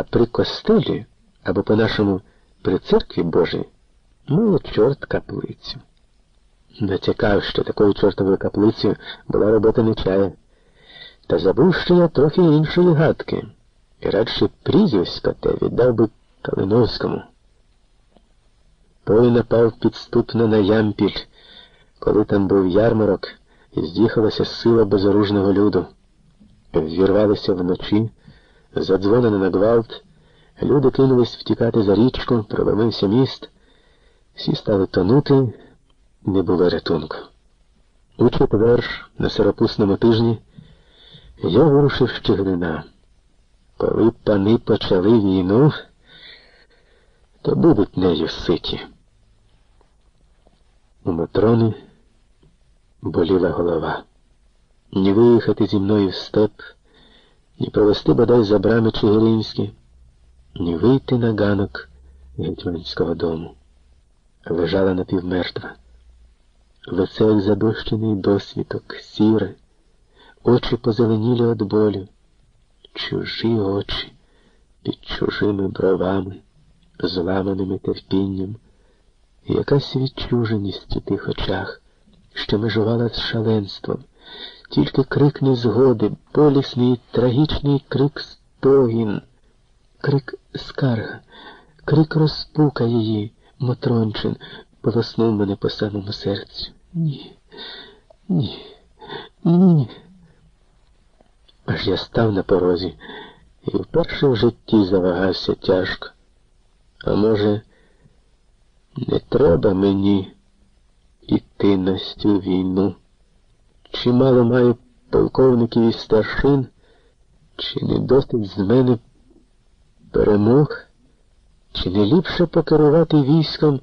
А при костелі, або по-нашому при церкві Божій, мило чорт каплицю. Натякав, що такою чортовою каплицею була робота нечая. Та забув що я трохи іншої гадки, і радше прізвиська те віддав би Калиновському. Той напав підступно на ямпіль, коли там був ярмарок, і з'їхалася сила безоружного люду. Ввірвалися вночі, задзвонено на гвалт, люди кинулись втікати за річку, проломився міст, всі стали тонути, не було рятунку. У четвер на сиропусному тижні я вирушив з Коли пани почали війну, то будуть нею ситі. У Матрони боліла голова. Ні виїхати зі мною в степ, ні провести бодай за брами Чигиринські, ні вийти на ганок гетьманського дому. Лежала напівмертва. Лице як задощений досвіток, сіре, очі позеленілі від болю, чужі очі під чужими бровами, зламаними терпінням, і якась відчуженість у тих очах, що межувала з шаленством, тільки крик незгоди, болісний, трагічний крик стогін, крик скарга, крик розпука її, Мотрончин, полоснув мене по самому серцю. Ні, ні, ні. Аж я став на порозі і вперше в житті завагався тяжко. А може, не треба мені іти на цю війну? Чимало маю полковників і старшин, чи не досить з мене перемог, чи не ліпше покерувати військом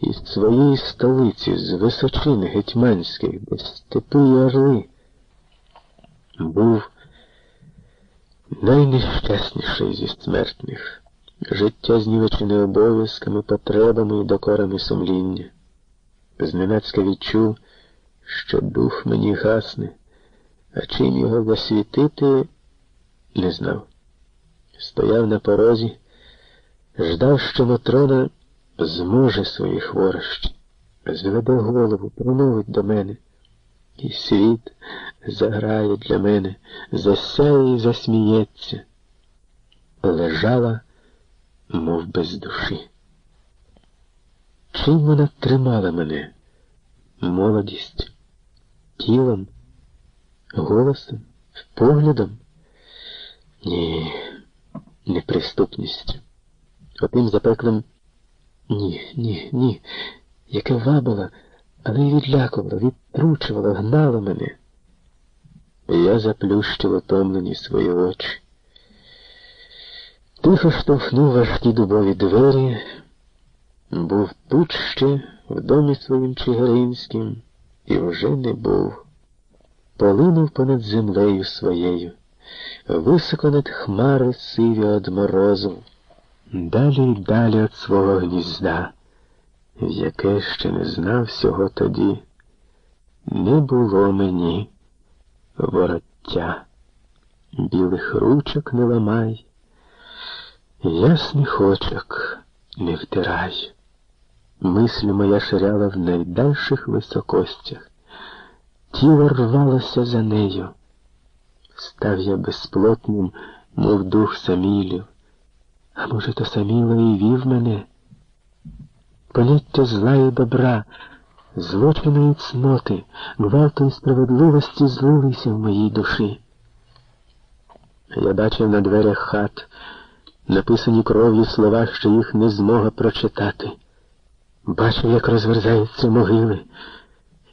із своєї столиці, з височин гетьманських, де степи і орли? Був найнещасніший зі смертних, життя знівечене обов'язками, потребами і докорами сумління. Зненацька відчув, що дух мені гасне, а чим його засвітити, не знав. Стояв на порозі, ждав, що Матрона зможе свої хворощі, зведе голову, промовить до мене. І світ заграє для мене, засяє і засміється. Лежала, мов без душі. Чим вона тримала мене? Молодість, тілом, голосом, поглядом? Ні, неприступністю. Отим запеклим ні, ні, ні, яке вабила але й відлякувала, відтручувала, гнала мене. Я заплющив отомлені свої очі. Тихо штовхнув важкі дубові двері, був тут ще в домі своїм Чигиринським, і вже не був. Полинув понад землею своєю, високо над хмари сиві од морозу, далі й далі від свого гнізда в яке ще не знав всього тоді, не було мені вороття, білих ручок не ламай, ясних очок не втирай. Мисль моя ширяла в найдальших високостях, тіло рвалося за нею. Став я безплотним, мов дух самілів, а може, то саміло і вів мене поняття зла і добра, злочину і цноти, гвалту і справедливості злилися в моїй душі. Я бачив на дверях хат, написані кров'ю слова, що їх не змога прочитати. Бачив, як розверзаються могили,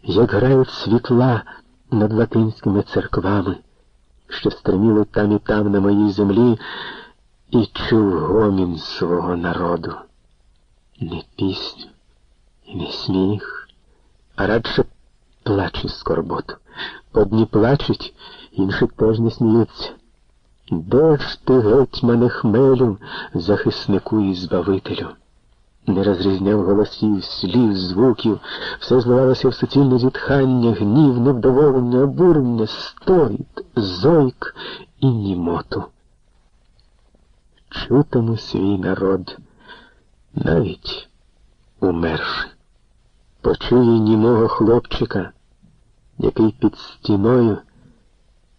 як грають світла над латинськими церквами, що стриміли там і там на моїй землі, і чув гомін свого народу не пісню не сміх, а радше плач із скорботу. Одні плачуть, інші теж не сміються. Де ти, гетьмане хмелю, захиснику і збавителю? Не розрізняв голосів, слів, звуків, все зливалося в суцільне зітхання, гнів, невдоволення, обурення, стогіт, зойк і німоту. чутиму свій народ, навіть умерши. Почує німого хлопчика, який під стіною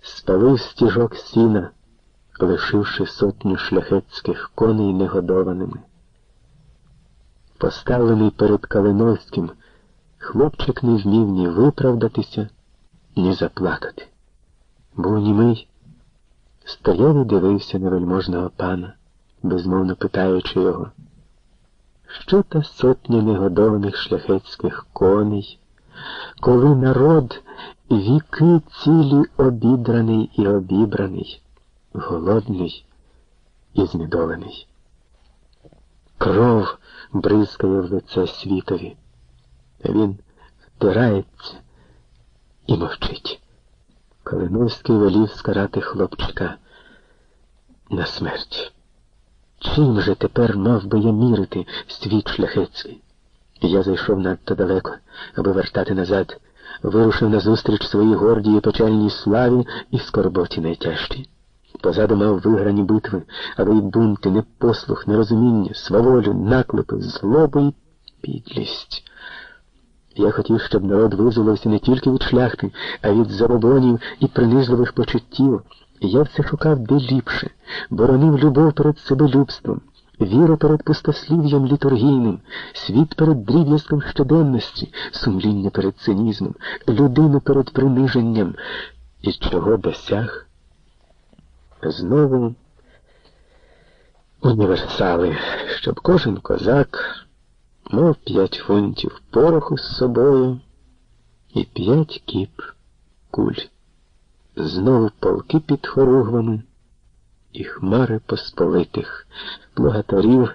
спалив стіжок сіна, лишивши сотню шляхетських коней негодованими. Поставлений перед Калиновським, хлопчик не вмів ні виправдатися, ні заплакати. Був німий, стояв і дивився на вельможного пана, безмовно питаючи його, що та сотня негодованих шляхетських коней, коли народ віки цілі обідраний і обібраний, голодний і знедолений. Кров бризкає в лице світові, він втирається і мовчить. Калиновський велів скарати хлопчика на смерть. Чим же тепер мав би я мірити світ шляхетський? Я зайшов надто далеко, аби вертати назад, вирушив назустріч своїй гордій і печальній славі і скорботі найтяжчій. Позаду мав виграні битви, але й бунти, непослух, нерозуміння, сваволю, наклепи, злобу і підлість. Я хотів, щоб народ визволився не тільки від шляхти, а від забобонів і принизливих почуттів. Я все шукав де ліпше, боронив любов перед себелюбством, віру перед пустослів'ям літургійним, світ перед дріб'язком щоденності, сумління перед цинізмом, людину перед приниженням. І чого досяг? Знову універсали, щоб кожен козак мав п'ять фунтів пороху з собою і п'ять кіп куль. Знову полки під хоругвами і хмари посполитих, благотарів